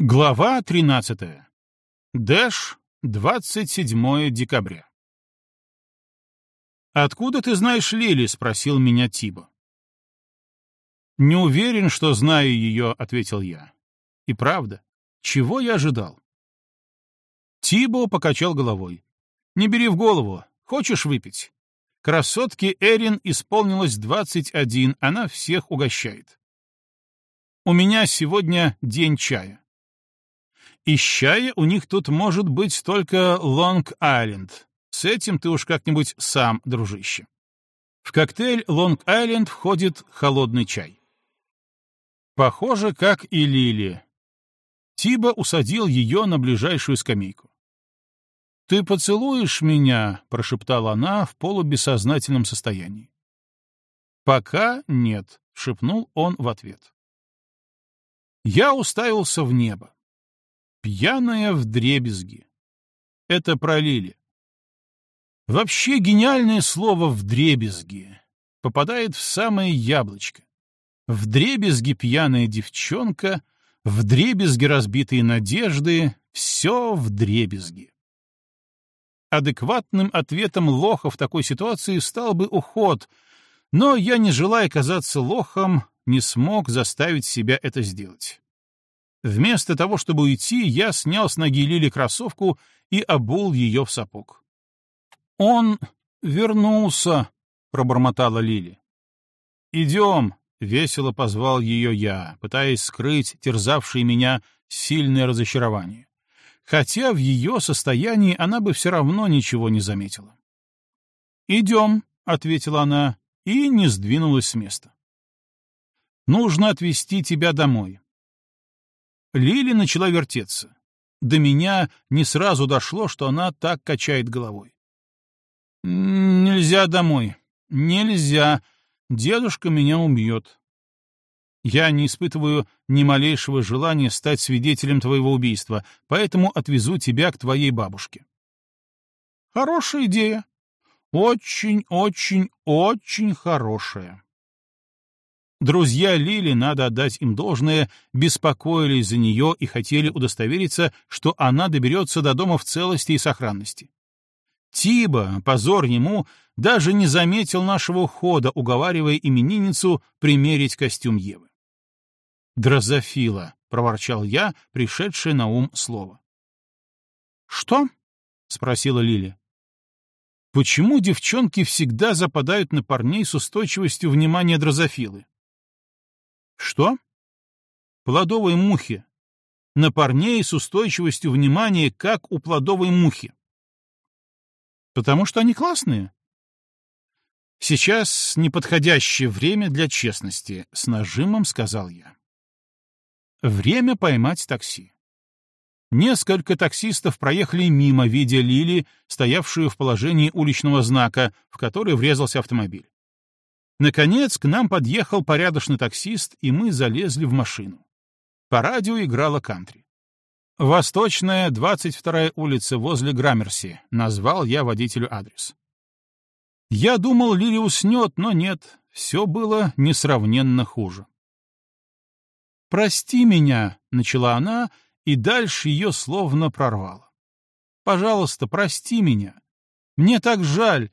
Глава 13. Дэш, 27 декабря. «Откуда ты знаешь Лили?» — спросил меня Тибо. «Не уверен, что знаю ее», — ответил я. «И правда, чего я ожидал?» Тибо покачал головой. «Не бери в голову. Хочешь выпить?» Красотке Эрин исполнилось 21, она всех угощает. «У меня сегодня день чая». Из чая у них тут может быть только Лонг-Айленд. С этим ты уж как-нибудь сам, дружище. В коктейль Лонг-Айленд входит холодный чай. Похоже, как и Лили. Тиба усадил ее на ближайшую скамейку. «Ты поцелуешь меня?» — прошептала она в полубессознательном состоянии. «Пока нет», — шепнул он в ответ. Я уставился в небо. Пьяная в дребезги. Это про Лили. Вообще гениальное слово «вдребезги» попадает в самое яблочко. Вдребезги пьяная девчонка, вдребезги разбитые надежды, все вдребезги. Адекватным ответом лоха в такой ситуации стал бы уход, но я, не желая казаться лохом, не смог заставить себя это сделать. Вместо того, чтобы уйти, я снял с ноги Лили кроссовку и обул ее в сапог. «Он вернулся», — пробормотала Лили. «Идем», — весело позвал ее я, пытаясь скрыть терзавшее меня сильное разочарование. Хотя в ее состоянии она бы все равно ничего не заметила. «Идем», — ответила она и не сдвинулась с места. «Нужно отвезти тебя домой. Лили начала вертеться. До меня не сразу дошло, что она так качает головой. «Нельзя домой. Нельзя. Дедушка меня убьет. Я не испытываю ни малейшего желания стать свидетелем твоего убийства, поэтому отвезу тебя к твоей бабушке». «Хорошая идея. Очень, очень, очень хорошая». Друзья Лили, надо отдать им должное, беспокоились за нее и хотели удостовериться, что она доберется до дома в целости и сохранности. Тиба, позор ему, даже не заметил нашего ухода, уговаривая именинницу примерить костюм Евы. «Дрозофила», — проворчал я, пришедшее на ум слово. «Что?» — спросила Лили. «Почему девчонки всегда западают на парней с устойчивостью внимания дрозофилы?» Что? Плодовые мухи. На парней с устойчивостью внимания, как у плодовой мухи. Потому что они классные. Сейчас неподходящее время для честности, с нажимом сказал я. Время поймать такси. Несколько таксистов проехали мимо, видя Лили, стоявшую в положении уличного знака, в который врезался автомобиль. Наконец к нам подъехал порядочный таксист, и мы залезли в машину. По радио играла кантри. «Восточная, 22-я улица возле Граммерси», — назвал я водителю адрес. Я думал, Лили уснет, но нет, все было несравненно хуже. «Прости меня», — начала она, и дальше ее словно прорвало. «Пожалуйста, прости меня. Мне так жаль,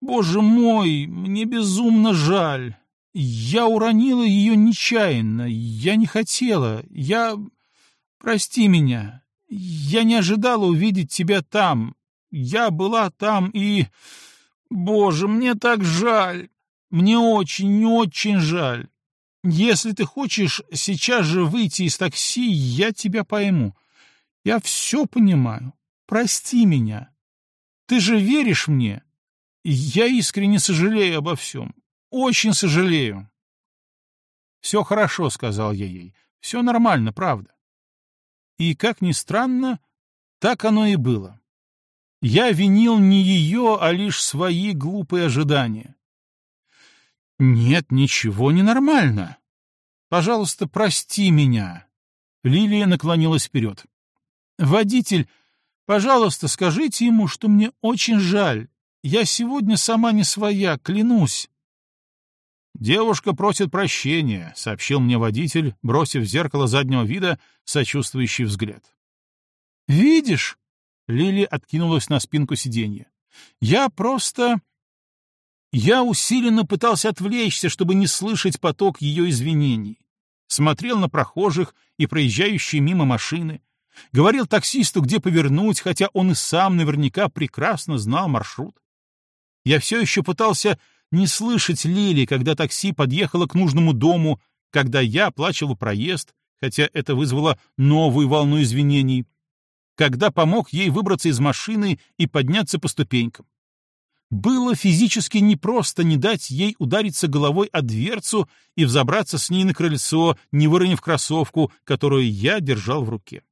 Боже мой, мне безумно жаль. Я уронила ее нечаянно. Я не хотела. Я... Прости меня. Я не ожидала увидеть тебя там. Я была там и... Боже, мне так жаль. Мне очень-очень жаль. Если ты хочешь сейчас же выйти из такси, я тебя пойму. Я все понимаю. Прости меня. Ты же веришь мне? Я искренне сожалею обо всем. Очень сожалею. Все хорошо, сказал я ей. Все нормально, правда. И, как ни странно, так оно и было. Я винил не ее, а лишь свои глупые ожидания. Нет, ничего не нормально. Пожалуйста, прости меня. Лилия наклонилась вперед. Водитель, пожалуйста, скажите ему, что мне очень жаль. Я сегодня сама не своя, клянусь. «Девушка просит прощения», — сообщил мне водитель, бросив в зеркало заднего вида сочувствующий взгляд. «Видишь?» — Лили откинулась на спинку сиденья. «Я просто...» Я усиленно пытался отвлечься, чтобы не слышать поток ее извинений. Смотрел на прохожих и проезжающие мимо машины. Говорил таксисту, где повернуть, хотя он и сам наверняка прекрасно знал маршрут. Я все еще пытался не слышать Лили, когда такси подъехало к нужному дому, когда я оплачивал проезд, хотя это вызвало новую волну извинений, когда помог ей выбраться из машины и подняться по ступенькам. Было физически непросто не дать ей удариться головой о дверцу и взобраться с ней на крыльцо, не выронив кроссовку, которую я держал в руке.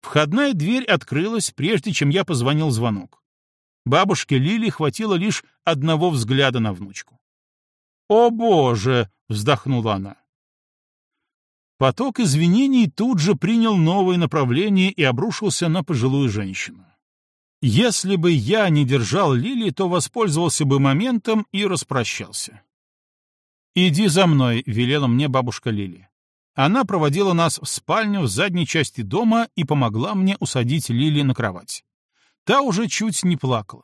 Входная дверь открылась, прежде чем я позвонил звонок. Бабушке Лили хватило лишь одного взгляда на внучку. «О, Боже!» — вздохнула она. Поток извинений тут же принял новое направление и обрушился на пожилую женщину. Если бы я не держал Лили, то воспользовался бы моментом и распрощался. «Иди за мной», — велела мне бабушка Лили. Она проводила нас в спальню в задней части дома и помогла мне усадить Лили на кровать. Та уже чуть не плакала.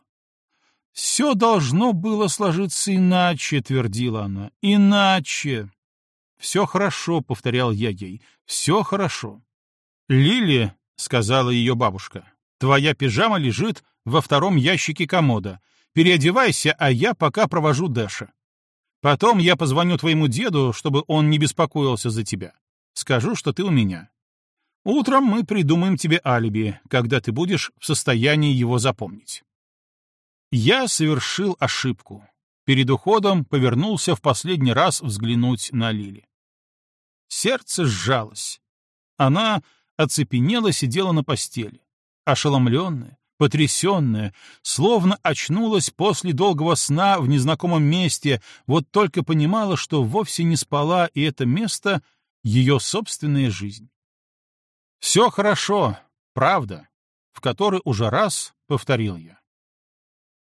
«Все должно было сложиться иначе», — твердила она. «Иначе». «Все хорошо», — повторял я ей. «Все хорошо». «Лили», — сказала ее бабушка, Твоя пижама лежит во втором ящике комода. Переодевайся, а я пока провожу Дэша. Потом я позвоню твоему деду, чтобы он не беспокоился за тебя. Скажу, что ты у меня. Утром мы придумаем тебе алиби, когда ты будешь в состоянии его запомнить. Я совершил ошибку. Перед уходом повернулся в последний раз взглянуть на Лили. Сердце сжалось. Она оцепенела сидела на постели ошеломленная, потрясенная, словно очнулась после долгого сна в незнакомом месте, вот только понимала, что вовсе не спала, и это место — ее собственная жизнь. «Все хорошо, правда», в который уже раз повторил я.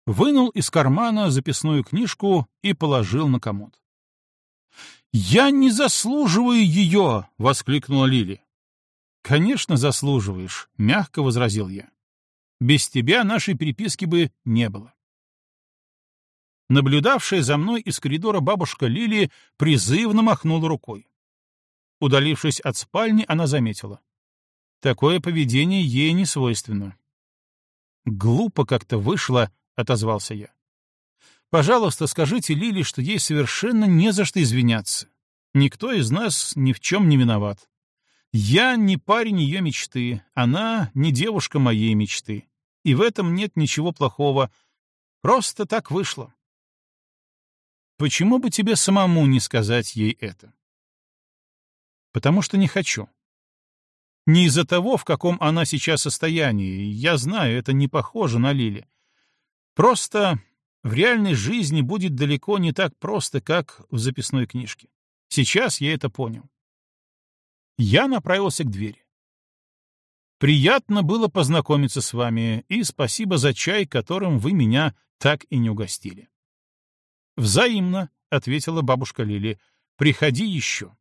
Вынул из кармана записную книжку и положил на комод. «Я не заслуживаю ее!» — воскликнула Лили. «Конечно, заслуживаешь», — мягко возразил я. «Без тебя нашей переписки бы не было». Наблюдавшая за мной из коридора бабушка Лили призывно махнула рукой. Удалившись от спальни, она заметила. Такое поведение ей не свойственно. «Глупо как-то вышло», — отозвался я. «Пожалуйста, скажите Лили, что ей совершенно не за что извиняться. Никто из нас ни в чем не виноват. Я не парень ее мечты, она не девушка моей мечты. И в этом нет ничего плохого. Просто так вышло. Почему бы тебе самому не сказать ей это? Потому что не хочу. Не из-за того, в каком она сейчас состоянии. Я знаю, это не похоже на Лили. Просто в реальной жизни будет далеко не так просто, как в записной книжке. Сейчас я это понял. Я направился к двери. Приятно было познакомиться с вами, и спасибо за чай, которым вы меня так и не угостили. Взаимно, — ответила бабушка Лили, — приходи еще.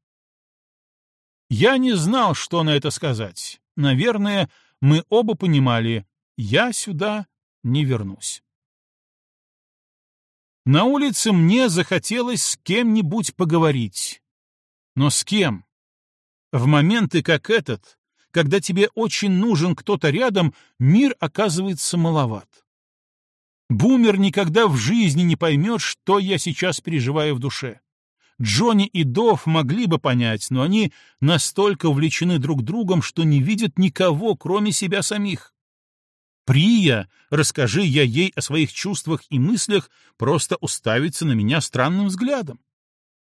Я не знал, что на это сказать. Наверное, мы оба понимали, я сюда не вернусь. На улице мне захотелось с кем-нибудь поговорить. Но с кем? В моменты, как этот, когда тебе очень нужен кто-то рядом, мир оказывается маловат. Бумер никогда в жизни не поймет, что я сейчас переживаю в душе. Джонни и Дов могли бы понять, но они настолько увлечены друг другом, что не видят никого, кроме себя самих. Прия, расскажи я ей о своих чувствах и мыслях, просто уставится на меня странным взглядом.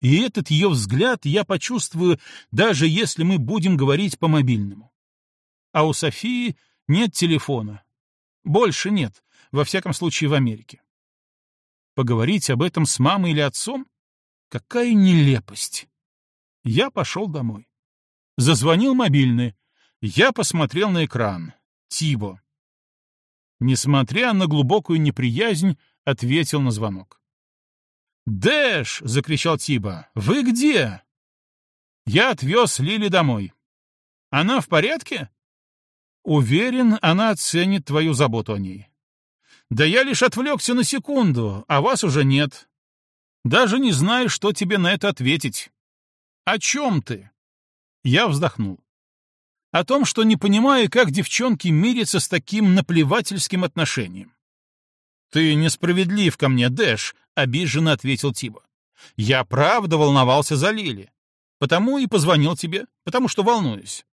И этот ее взгляд я почувствую, даже если мы будем говорить по мобильному. А у Софии нет телефона. Больше нет, во всяком случае в Америке. Поговорить об этом с мамой или отцом? Какая нелепость! Я пошел домой. Зазвонил мобильный. Я посмотрел на экран. Тибо. Несмотря на глубокую неприязнь, ответил на звонок. «Дэш!» — закричал Тиба. «Вы где?» «Я отвез Лили домой. Она в порядке?» «Уверен, она оценит твою заботу о ней». «Да я лишь отвлекся на секунду, а вас уже нет. Даже не знаю, что тебе на это ответить». «О чем ты?» Я вздохнул. «О том, что не понимаю, как девчонки мирятся с таким наплевательским отношением». «Ты несправедлив ко мне, Дэш», — обиженно ответил Тиба. «Я правда волновался за Лили. Потому и позвонил тебе, потому что волнуюсь».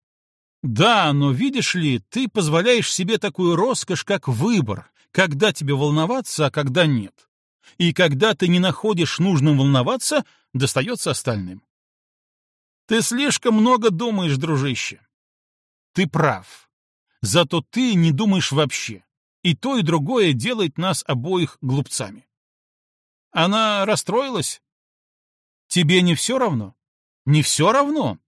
«Да, но видишь ли, ты позволяешь себе такую роскошь, как выбор, когда тебе волноваться, а когда нет. И когда ты не находишь нужным волноваться, достается остальным. Ты слишком много думаешь, дружище. Ты прав. Зато ты не думаешь вообще. И то, и другое делает нас обоих глупцами. Она расстроилась? Тебе не все равно? Не все равно?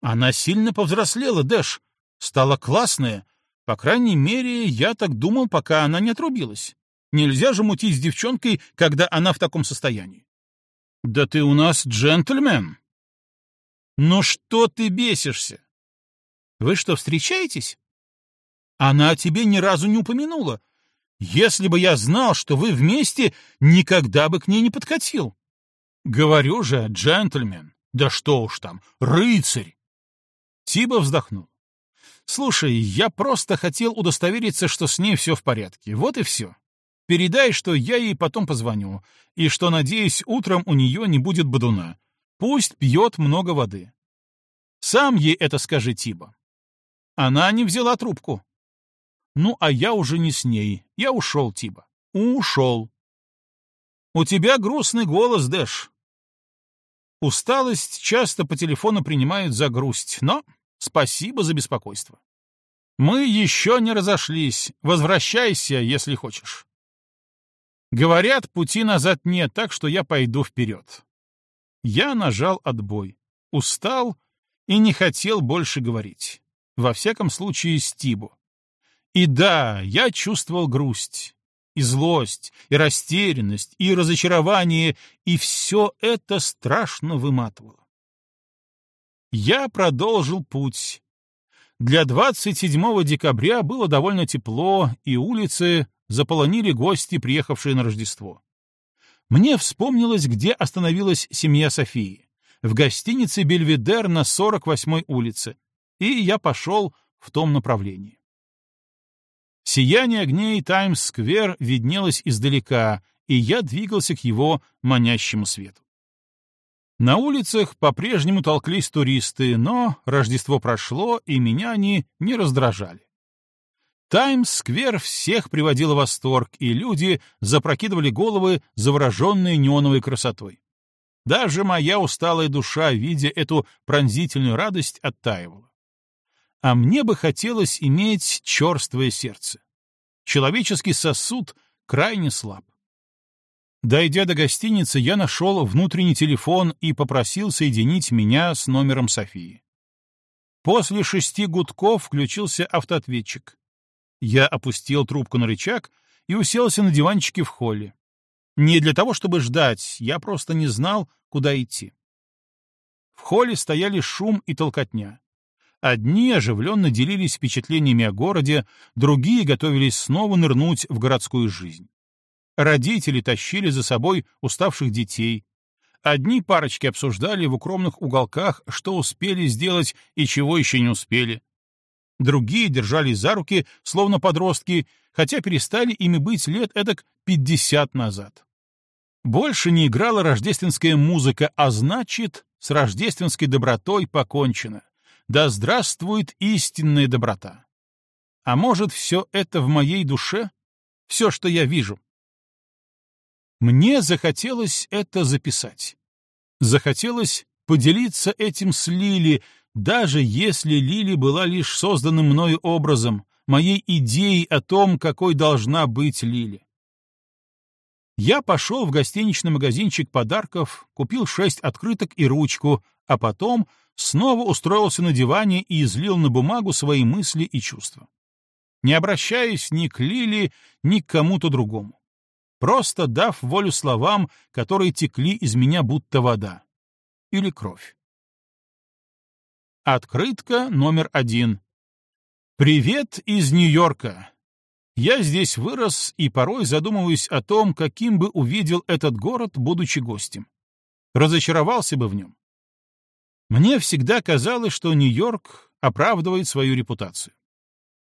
Она сильно повзрослела, Дэш. Стала классная. По крайней мере, я так думал, пока она не отрубилась. Нельзя же мутить с девчонкой, когда она в таком состоянии. Да ты у нас джентльмен. Ну что ты бесишься? Вы что, встречаетесь? Она о тебе ни разу не упомянула. Если бы я знал, что вы вместе, никогда бы к ней не подкатил. Говорю же, джентльмен. Да что уж там, рыцарь. Тиба вздохнул. Слушай, я просто хотел удостовериться, что с ней все в порядке. Вот и все. Передай, что я ей потом позвоню, и что, надеюсь, утром у нее не будет бодуна. Пусть пьет много воды. Сам ей это скажи, Тиба. Она не взяла трубку. Ну, а я уже не с ней. Я ушел, Тиба. Ушел. У тебя грустный голос, Дэш. Усталость часто по телефону принимают за грусть, но спасибо за беспокойство. Мы еще не разошлись. Возвращайся, если хочешь. Говорят, пути назад нет, так что я пойду вперед. Я нажал отбой, устал и не хотел больше говорить. Во всяком случае, Стибу. И да, я чувствовал грусть, и злость, и растерянность, и разочарование, и все это страшно выматывало. Я продолжил путь. Для 27 декабря было довольно тепло, и улицы заполонили гости, приехавшие на Рождество. Мне вспомнилось, где остановилась семья Софии. В гостинице «Бельведер» на 48-й улице. И я пошел в том направлении. Сияние огней Таймс-сквер виднелось издалека, и я двигался к его манящему свету. На улицах по-прежнему толклись туристы, но Рождество прошло, и меня они не раздражали. Таймс-сквер всех приводил в восторг, и люди запрокидывали головы, завороженные неоновой красотой. Даже моя усталая душа, видя эту пронзительную радость, оттаивала. А мне бы хотелось иметь черствое сердце. Человеческий сосуд крайне слаб. Дойдя до гостиницы, я нашел внутренний телефон и попросил соединить меня с номером Софии. После шести гудков включился автоответчик. Я опустил трубку на рычаг и уселся на диванчике в холле. Не для того, чтобы ждать, я просто не знал, куда идти. В холле стояли шум и толкотня. Одни оживленно делились впечатлениями о городе, другие готовились снова нырнуть в городскую жизнь. Родители тащили за собой уставших детей. Одни парочки обсуждали в укромных уголках, что успели сделать и чего еще не успели другие держались за руки, словно подростки, хотя перестали ими быть лет эдак пятьдесят назад. Больше не играла рождественская музыка, а значит, с рождественской добротой покончено. Да здравствует истинная доброта. А может, все это в моей душе? Все, что я вижу? Мне захотелось это записать. Захотелось поделиться этим с Лили, даже если Лили была лишь созданным мною образом, моей идеей о том, какой должна быть Лили. Я пошел в гостиничный магазинчик подарков, купил шесть открыток и ручку, а потом снова устроился на диване и излил на бумагу свои мысли и чувства. Не обращаясь ни к Лили, ни к кому-то другому. Просто дав волю словам, которые текли из меня будто вода. Или кровь. Открытка номер один. «Привет из Нью-Йорка. Я здесь вырос и порой задумываюсь о том, каким бы увидел этот город, будучи гостем. Разочаровался бы в нем. Мне всегда казалось, что Нью-Йорк оправдывает свою репутацию.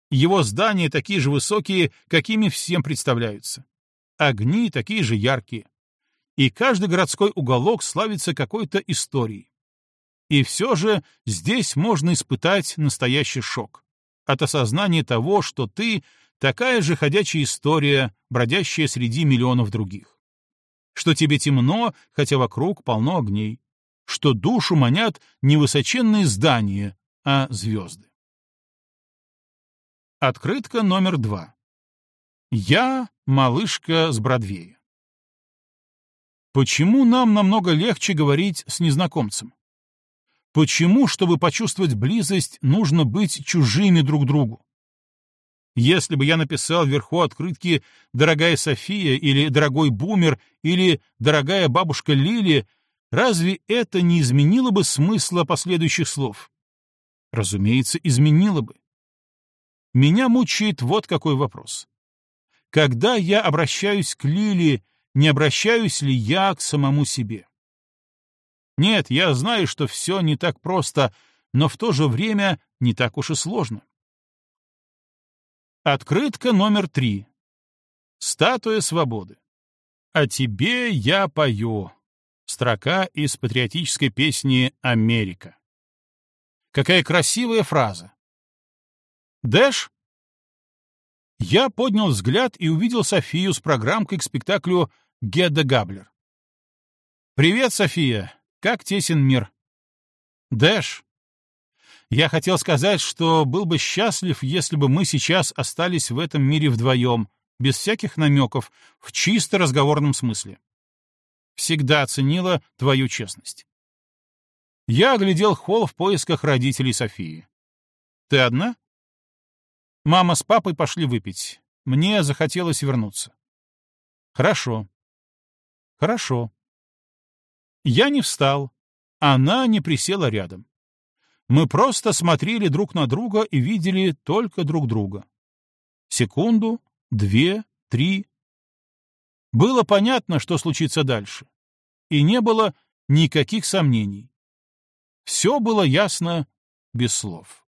Его здания такие же высокие, какими всем представляются. Огни такие же яркие. И каждый городской уголок славится какой-то историей. И все же здесь можно испытать настоящий шок от осознания того, что ты такая же ходячая история, бродящая среди миллионов других. Что тебе темно, хотя вокруг полно огней что душу манят не высоченные здания, а звезды. Открытка номер два. Я малышка с Бродвея. Почему нам намного легче говорить с незнакомцем? Почему, чтобы почувствовать близость, нужно быть чужими друг другу? Если бы я написал вверху открытки «Дорогая София» или «Дорогой Бумер» или «Дорогая бабушка Лили», Разве это не изменило бы смысла последующих слов? Разумеется, изменило бы. Меня мучает вот какой вопрос. Когда я обращаюсь к Лиле, не обращаюсь ли я к самому себе? Нет, я знаю, что все не так просто, но в то же время не так уж и сложно. Открытка номер три. Статуя свободы. «О тебе я пою, Строка из патриотической песни «Америка». Какая красивая фраза. Дэш? Я поднял взгляд и увидел Софию с программкой к спектаклю «Гедда Габлер». «Привет, София! Как тесен мир?» «Дэш!» Я хотел сказать, что был бы счастлив, если бы мы сейчас остались в этом мире вдвоем, без всяких намеков, в чисто разговорном смысле всегда ценила твою честность. Я оглядел холл в поисках родителей Софии. Ты одна? Мама с папой пошли выпить. Мне захотелось вернуться. Хорошо. Хорошо. Я не встал. Она не присела рядом. Мы просто смотрели друг на друга и видели только друг друга. Секунду, две, три, было понятно, что случится дальше. И не было никаких сомнений. Все было ясно без слов.